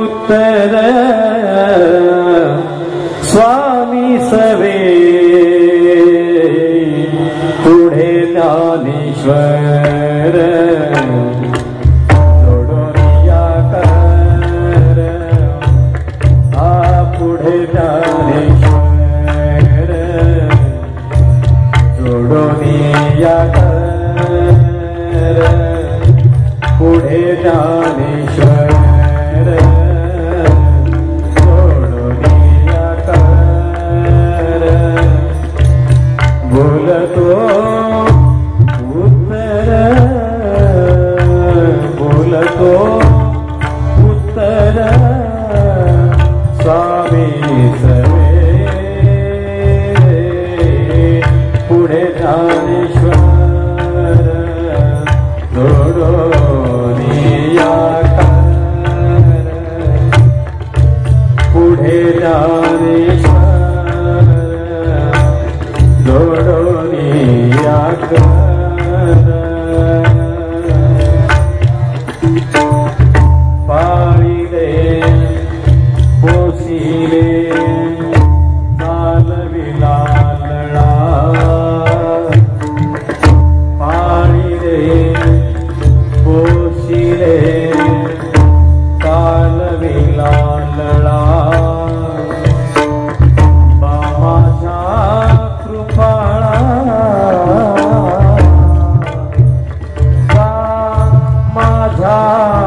उत्तर स्वामी सवे Ah.